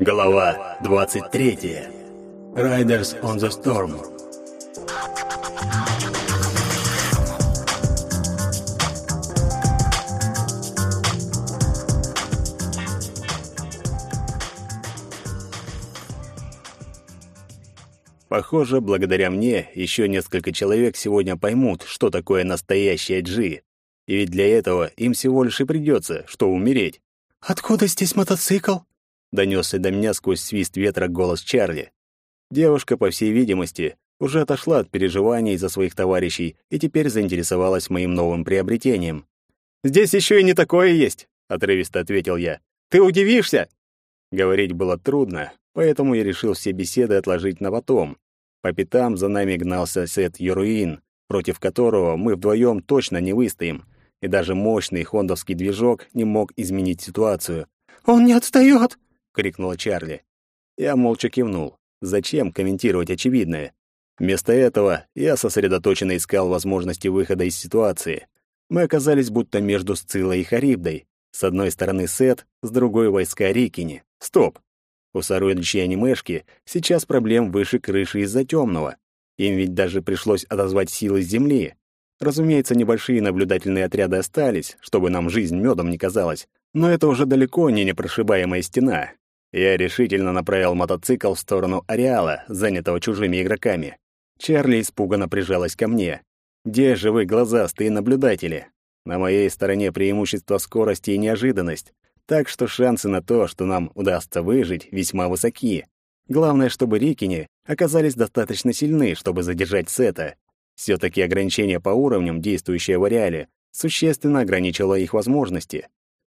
Глава 23. Riders on the Storm. Похоже, благодаря мне еще несколько человек сегодня поймут, что такое настоящая Джи. И ведь для этого им всего лишь и придется, что умереть. «Откуда здесь мотоцикл?» — донесся до меня сквозь свист ветра голос Чарли. Девушка, по всей видимости, уже отошла от переживаний за своих товарищей и теперь заинтересовалась моим новым приобретением. «Здесь еще и не такое есть», — отрывисто ответил я. «Ты удивишься!» Говорить было трудно, поэтому я решил все беседы отложить на потом. По пятам за нами гнался Сет Юруин, против которого мы вдвоем точно не выстоим, и даже мощный хондовский движок не мог изменить ситуацию. «Он не отстаёт!» — крикнула Чарли. Я молча кивнул. Зачем комментировать очевидное? Вместо этого я сосредоточенно искал возможности выхода из ситуации. Мы оказались будто между Сциллой и Харибдой. С одной стороны Сет, с другой — войска Рикини. Стоп! У сородичей анимешки сейчас проблем выше крыши из-за темного. Им ведь даже пришлось отозвать силы с земли. Разумеется, небольшие наблюдательные отряды остались, чтобы нам жизнь медом не казалась, но это уже далеко не непрошибаемая стена. Я решительно направил мотоцикл в сторону ареала, занятого чужими игроками. Чарли испуганно прижалась ко мне. Где же вы, глазастые наблюдатели? На моей стороне преимущество скорости и неожиданность. Так что шансы на то, что нам удастся выжить, весьма высоки. Главное, чтобы Рикини оказались достаточно сильны, чтобы задержать Сета. все таки ограничение по уровням, действующее в ареале, существенно ограничило их возможности.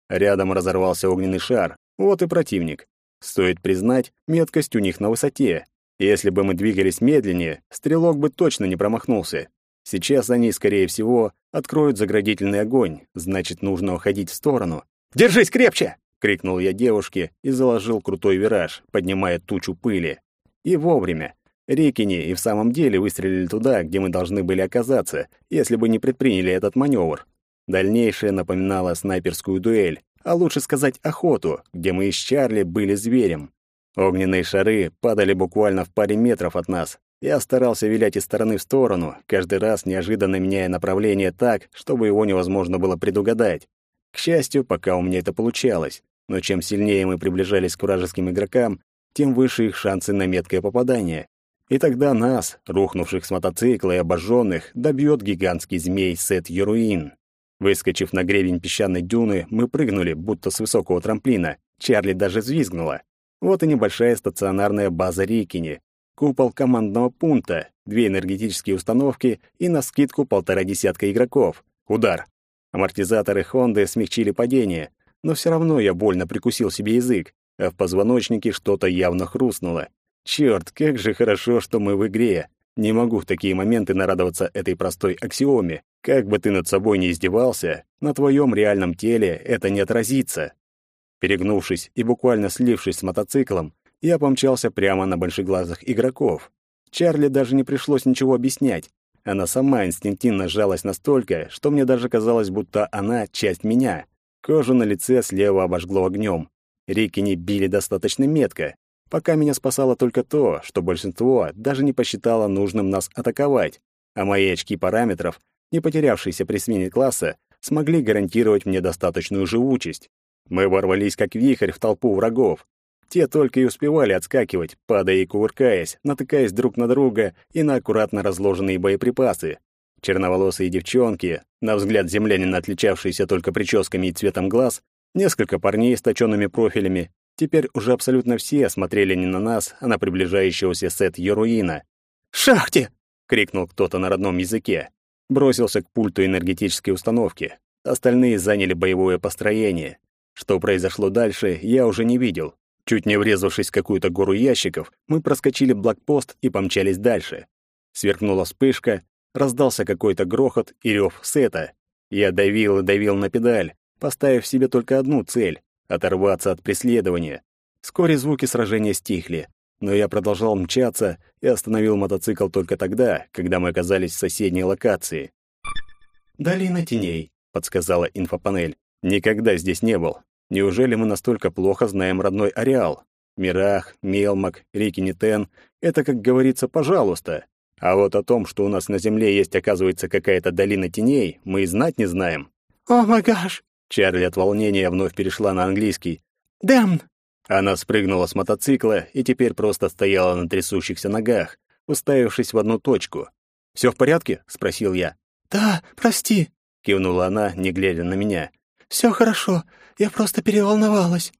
Рядом разорвался огненный шар. Вот и противник. Стоит признать, меткость у них на высоте. Если бы мы двигались медленнее, стрелок бы точно не промахнулся. Сейчас они, скорее всего, откроют заградительный огонь, значит, нужно уходить в сторону. Держись крепче!» — крикнул я девушке и заложил крутой вираж, поднимая тучу пыли. И вовремя. Рекини и в самом деле выстрелили туда, где мы должны были оказаться, если бы не предприняли этот маневр. Дальнейшее напоминало снайперскую дуэль, а лучше сказать охоту, где мы с Чарли были зверем. Огненные шары падали буквально в паре метров от нас. Я старался вилять из стороны в сторону, каждый раз неожиданно меняя направление так, чтобы его невозможно было предугадать. К счастью, пока у меня это получалось, но чем сильнее мы приближались к вражеским игрокам, тем выше их шансы на меткое попадание. И тогда нас, рухнувших с мотоцикла и обожженных, добьет гигантский змей Сет Еруин. Выскочив на гребень песчаной дюны, мы прыгнули, будто с высокого трамплина. Чарли даже взвизгнула. Вот и небольшая стационарная база Рикини. Купол командного пункта, две энергетические установки и на скидку полтора десятка игроков. Удар. Амортизаторы Хонды смягчили падение, но все равно я больно прикусил себе язык, а в позвоночнике что-то явно хрустнуло. Черт, как же хорошо, что мы в игре. Не могу в такие моменты нарадоваться этой простой аксиоме. Как бы ты над собой ни издевался, на твоем реальном теле это не отразится. Перегнувшись и буквально слившись с мотоциклом, я помчался прямо на большеглазых игроков. Чарли даже не пришлось ничего объяснять. Она сама инстинктивно сжалась настолько, что мне даже казалось, будто она — часть меня. Кожу на лице слева обожгло огнем. Рики не били достаточно метко. Пока меня спасало только то, что большинство даже не посчитало нужным нас атаковать, а мои очки параметров, не потерявшиеся при смене класса, смогли гарантировать мне достаточную живучесть. Мы ворвались как вихрь в толпу врагов. Те только и успевали отскакивать, падая и кувыркаясь, натыкаясь друг на друга и на аккуратно разложенные боеприпасы. Черноволосые девчонки, на взгляд землянина отличавшиеся только прическами и цветом глаз, несколько парней с точенными профилями, теперь уже абсолютно все смотрели не на нас, а на приближающегося сет Еруина. «Шахте!» — крикнул кто-то на родном языке. Бросился к пульту энергетической установки. Остальные заняли боевое построение. Что произошло дальше, я уже не видел. Чуть не врезавшись в какую-то гору ящиков, мы проскочили блокпост и помчались дальше. Сверкнула вспышка, раздался какой-то грохот и рев сета. Я давил и давил на педаль, поставив себе только одну цель — оторваться от преследования. Вскоре звуки сражения стихли, но я продолжал мчаться и остановил мотоцикл только тогда, когда мы оказались в соседней локации. «Долина теней», — подсказала инфопанель. «Никогда здесь не был. Неужели мы настолько плохо знаем родной ареал? Мирах, Мелмак, Рикинитен — это, как говорится, пожалуйста. А вот о том, что у нас на Земле есть, оказывается, какая-то долина теней, мы и знать не знаем. «О май гаш!» Чарли от волнения вновь перешла на английский. «Дэмн!» Она спрыгнула с мотоцикла и теперь просто стояла на трясущихся ногах, уставившись в одну точку. «Все в порядке?» — спросил я. «Да, прости», — кивнула она, не глядя на меня. «Все хорошо, я просто переволновалась».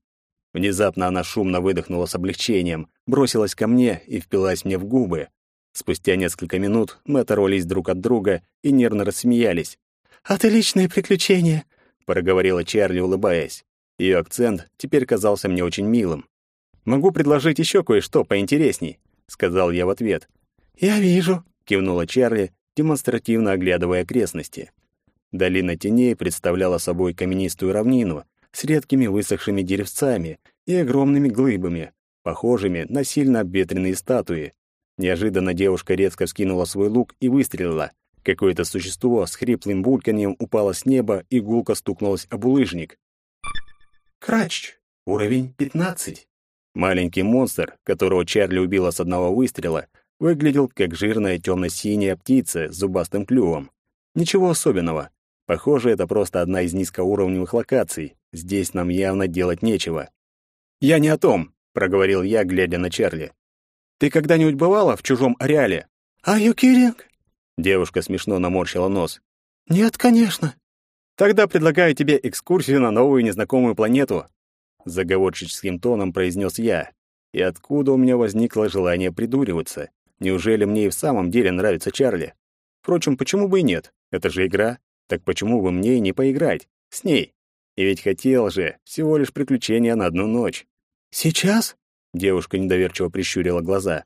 Внезапно она шумно выдохнула с облегчением, бросилась ко мне и впилась мне в губы. Спустя несколько минут мы оторвались друг от друга и нервно рассмеялись. «Отличные приключения», — проговорила Чарли, улыбаясь. Ее акцент теперь казался мне очень милым. «Могу предложить еще кое-что поинтересней», — сказал я в ответ. «Я вижу», — кивнула Чарли, демонстративно оглядывая окрестности. Долина теней представляла собой каменистую равнину с редкими высохшими деревцами и огромными глыбами, похожими на сильно обветренные статуи. Неожиданно девушка резко вскинула свой лук и выстрелила. Какое-то существо с хриплым бульканьем упало с неба и гулко стукнулось об улыжник. Крач. Уровень 15. Маленький монстр, которого Чарли убила с одного выстрела, выглядел как жирная темно-синяя птица с зубастым клювом. Ничего особенного. Похоже, это просто одна из низкоуровневых локаций. Здесь нам явно делать нечего. «Я не о том», — проговорил я, глядя на Чарли. «Ты когда-нибудь бывала в чужом ареале?» «Are you kidding?» Девушка смешно наморщила нос. «Нет, конечно». «Тогда предлагаю тебе экскурсию на новую незнакомую планету», — заговорческим тоном произнес я. И откуда у меня возникло желание придуриваться? Неужели мне и в самом деле нравится Чарли? Впрочем, почему бы и нет? Это же игра. Так почему бы мне и не поиграть? С ней. И ведь хотел же, всего лишь приключения на одну ночь. «Сейчас?» — девушка недоверчиво прищурила глаза.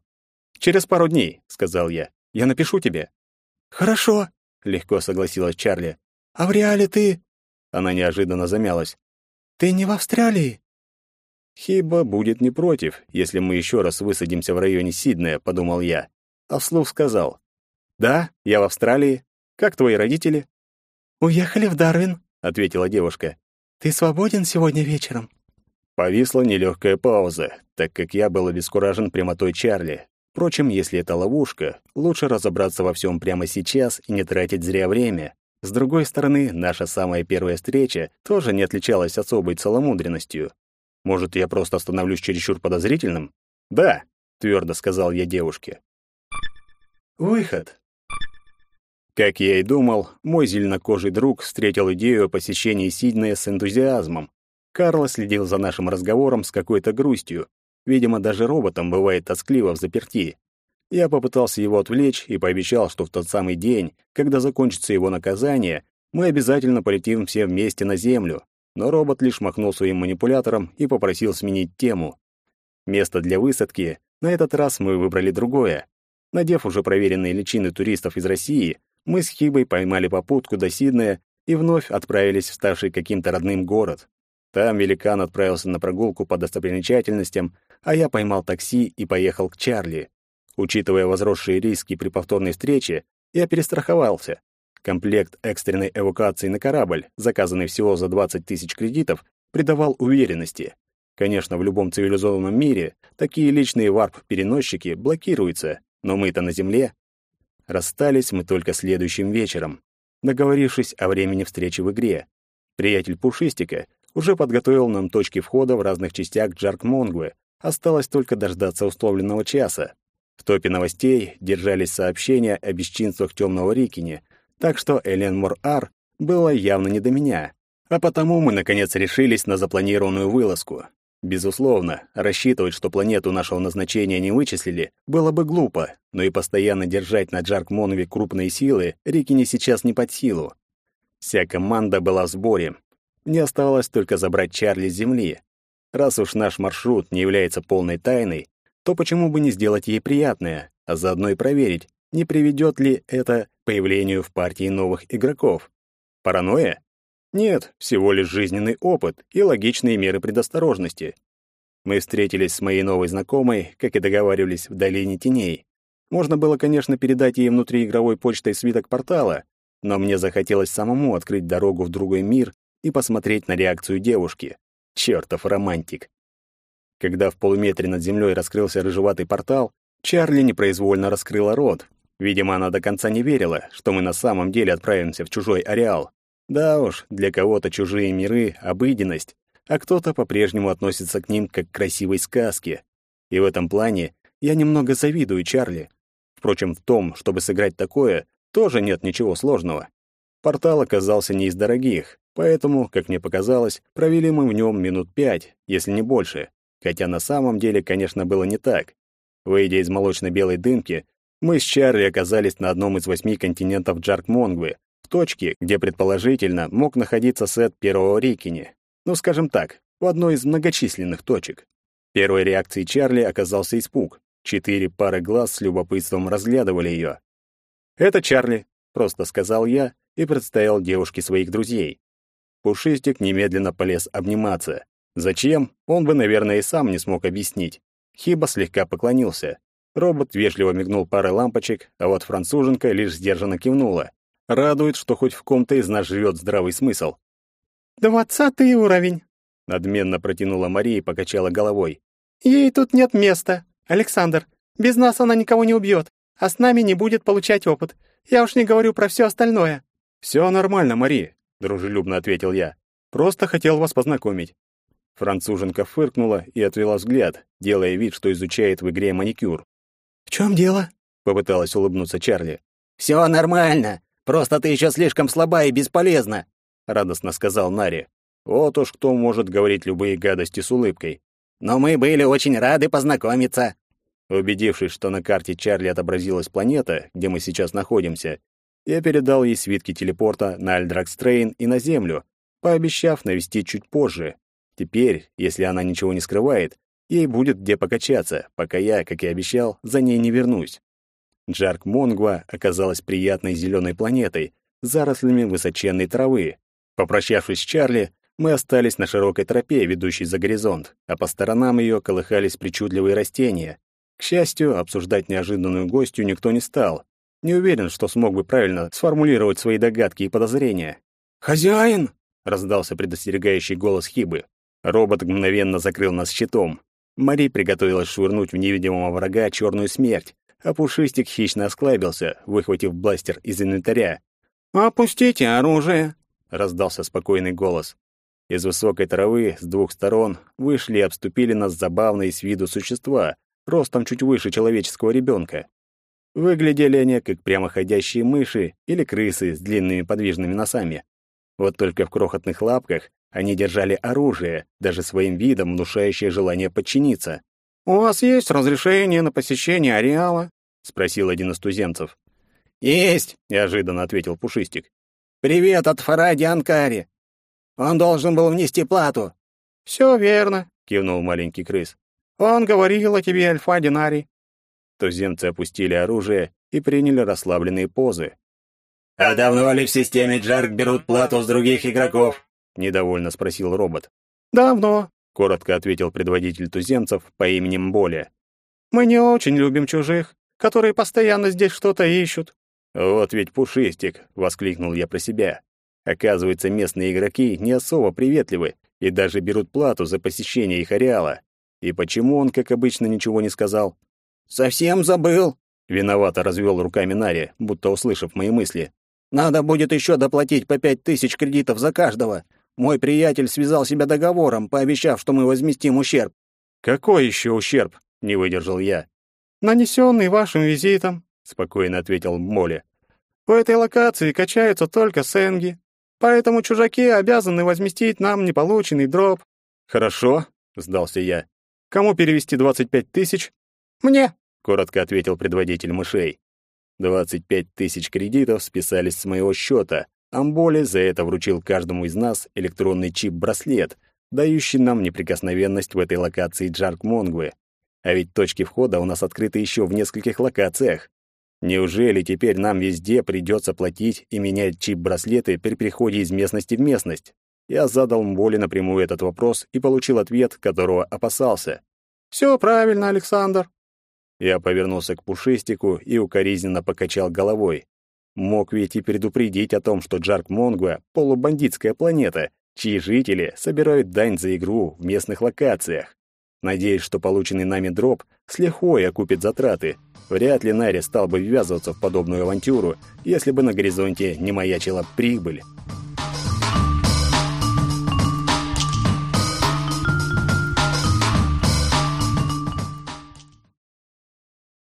«Через пару дней», — сказал я. «Я напишу тебе». «Хорошо», — легко согласилась Чарли. «А в реале ты...» Она неожиданно замялась. «Ты не в Австралии?» «Хиба будет не против, если мы еще раз высадимся в районе Сиднея», — подумал я. А вслух сказал. «Да, я в Австралии. Как твои родители?» «Уехали в Дарвин», — ответила девушка. «Ты свободен сегодня вечером?» Повисла нелегкая пауза, так как я был обескуражен прямотой Чарли. Впрочем, если это ловушка, лучше разобраться во всем прямо сейчас и не тратить зря время. С другой стороны, наша самая первая встреча тоже не отличалась особой целомудренностью. Может, я просто становлюсь чересчур подозрительным? Да, твердо сказал я девушке. Выход. Как я и думал, мой зеленокожий друг встретил идею о посещении Сиднея с энтузиазмом. Карло следил за нашим разговором с какой-то грустью. Видимо, даже роботам бывает тоскливо в заперти. Я попытался его отвлечь и пообещал, что в тот самый день, когда закончится его наказание, мы обязательно полетим все вместе на Землю но робот лишь махнул своим манипулятором и попросил сменить тему. Место для высадки на этот раз мы выбрали другое. Надев уже проверенные личины туристов из России, мы с Хибой поймали попутку до Сиднея и вновь отправились в ставший каким-то родным город. Там великан отправился на прогулку по достопримечательностям, а я поймал такси и поехал к Чарли. Учитывая возросшие риски при повторной встрече, я перестраховался. Комплект экстренной эвакуации на корабль, заказанный всего за 20 тысяч кредитов, придавал уверенности. Конечно, в любом цивилизованном мире такие личные варп-переносчики блокируются, но мы-то на Земле. Расстались мы только следующим вечером, договорившись о времени встречи в игре. Приятель Пушистика уже подготовил нам точки входа в разных частях Джарк-Монгвы, осталось только дождаться условленного часа. В топе новостей держались сообщения о бесчинствах Темного Рикини, так что Элен Мор-Ар было явно не до меня. А потому мы, наконец, решились на запланированную вылазку. Безусловно, рассчитывать, что планету нашего назначения не вычислили, было бы глупо, но и постоянно держать на Джарк-Монове крупные силы Рикини сейчас не под силу. Вся команда была в сборе. Мне оставалось только забрать Чарли с Земли. Раз уж наш маршрут не является полной тайной, то почему бы не сделать ей приятное, а заодно и проверить, не приведет ли это к появлению в партии новых игроков. Паранойя? Нет, всего лишь жизненный опыт и логичные меры предосторожности. Мы встретились с моей новой знакомой, как и договаривались, в Долине Теней. Можно было, конечно, передать ей внутриигровой почтой свиток портала, но мне захотелось самому открыть дорогу в другой мир и посмотреть на реакцию девушки. Чёртов романтик. Когда в полуметре над землей раскрылся рыжеватый портал, Чарли непроизвольно раскрыла рот. Видимо, она до конца не верила, что мы на самом деле отправимся в чужой ареал. Да уж, для кого-то чужие миры — обыденность, а кто-то по-прежнему относится к ним как к красивой сказке. И в этом плане я немного завидую Чарли. Впрочем, в том, чтобы сыграть такое, тоже нет ничего сложного. Портал оказался не из дорогих, поэтому, как мне показалось, провели мы в нем минут пять, если не больше. Хотя на самом деле, конечно, было не так. Выйдя из молочно-белой дымки, мы с Чарли оказались на одном из восьми континентов Джарк-Монгвы, в точке, где, предположительно, мог находиться сет первого Рикини. Ну, скажем так, в одной из многочисленных точек. Первой реакцией Чарли оказался испуг. Четыре пары глаз с любопытством разглядывали ее. «Это Чарли», — просто сказал я и представил девушке своих друзей. Пушистик немедленно полез обниматься. Зачем, он бы, наверное, и сам не смог объяснить. Хиба слегка поклонился. Робот вежливо мигнул парой лампочек, а вот француженка лишь сдержанно кивнула. Радует, что хоть в ком-то из нас живет здравый смысл. «Двадцатый уровень», — надменно протянула Мария и покачала головой. «Ей тут нет места. Александр, без нас она никого не убьет, а с нами не будет получать опыт. Я уж не говорю про все остальное». «Все нормально, Мари», — дружелюбно ответил я. «Просто хотел вас познакомить. Француженка фыркнула и отвела взгляд, делая вид, что изучает в игре маникюр. «В чем дело?» — попыталась улыбнуться Чарли. «Все нормально. Просто ты еще слишком слаба и бесполезна», — радостно сказал Нари. Вот уж кто может говорить любые гадости с улыбкой. «Но мы были очень рады познакомиться». Убедившись, что на карте Чарли отобразилась планета, где мы сейчас находимся, я передал ей свитки телепорта на Альдракстрейн и на Землю, пообещав навестить чуть позже, Теперь, если она ничего не скрывает, ей будет где покачаться, пока я, как и обещал, за ней не вернусь. Джарк Монгва оказалась приятной зеленой планетой, с зарослями высоченной травы. Попрощавшись с Чарли, мы остались на широкой тропе, ведущей за горизонт, а по сторонам ее колыхались причудливые растения. К счастью, обсуждать неожиданную гостью никто не стал. Не уверен, что смог бы правильно сформулировать свои догадки и подозрения. «Хозяин!» — раздался предостерегающий голос Хибы. Робот мгновенно закрыл нас щитом. Мари приготовилась швырнуть в невидимого врага черную смерть, а Пушистик хищно осклабился, выхватив бластер из инвентаря. «Опустите оружие!» — раздался спокойный голос. Из высокой травы с двух сторон вышли и обступили нас забавные с виду существа, ростом чуть выше человеческого ребенка. Выглядели они как прямоходящие мыши или крысы с длинными подвижными носами. Вот только в крохотных лапках они держали оружие, даже своим видом внушающее желание подчиниться. «У вас есть разрешение на посещение ареала?» — спросил один из туземцев. «Есть», — неожиданно ответил Пушистик. «Привет от Фаради Анкари. Он должен был внести плату». «Все верно», — кивнул маленький крыс. «Он говорил о тебе, Альфа Динари». Туземцы опустили оружие и приняли расслабленные позы. «А давно ли в системе Джарк берут плату с других игроков?» Недовольно спросил робот. Давно, коротко ответил предводитель туземцев по имени Мболе. Мы не очень любим чужих, которые постоянно здесь что-то ищут. Вот ведь пушистик, воскликнул я про себя. Оказывается, местные игроки не особо приветливы и даже берут плату за посещение их ареала. И почему он, как обычно, ничего не сказал? Совсем забыл, виновато развел руками Нари, будто услышав мои мысли. Надо будет еще доплатить по пять тысяч кредитов за каждого. Мой приятель связал себя договором, пообещав, что мы возместим ущерб. Какой еще ущерб? не выдержал я. Нанесенный вашим визитом, спокойно ответил Моли. В этой локации качаются только сенги, поэтому чужаки обязаны возместить нам неполученный дроп. Хорошо, сдался я. Кому перевести двадцать пять тысяч? Мне, коротко ответил предводитель мышей. Двадцать пять тысяч кредитов списались с моего счета, Амболи за это вручил каждому из нас электронный чип-браслет, дающий нам неприкосновенность в этой локации Джарк-Монгвы. А ведь точки входа у нас открыты еще в нескольких локациях. Неужели теперь нам везде придется платить и менять чип-браслеты при переходе из местности в местность? Я задал Мболи напрямую этот вопрос и получил ответ, которого опасался. «Все правильно, Александр». Я повернулся к Пушистику и укоризненно покачал головой. Мог ведь и предупредить о том, что Джарк Монгуа — полубандитская планета, чьи жители собирают дань за игру в местных локациях. Надеюсь, что полученный нами дроп с лихвой окупит затраты. Вряд ли Нари стал бы ввязываться в подобную авантюру, если бы на горизонте не маячила прибыль.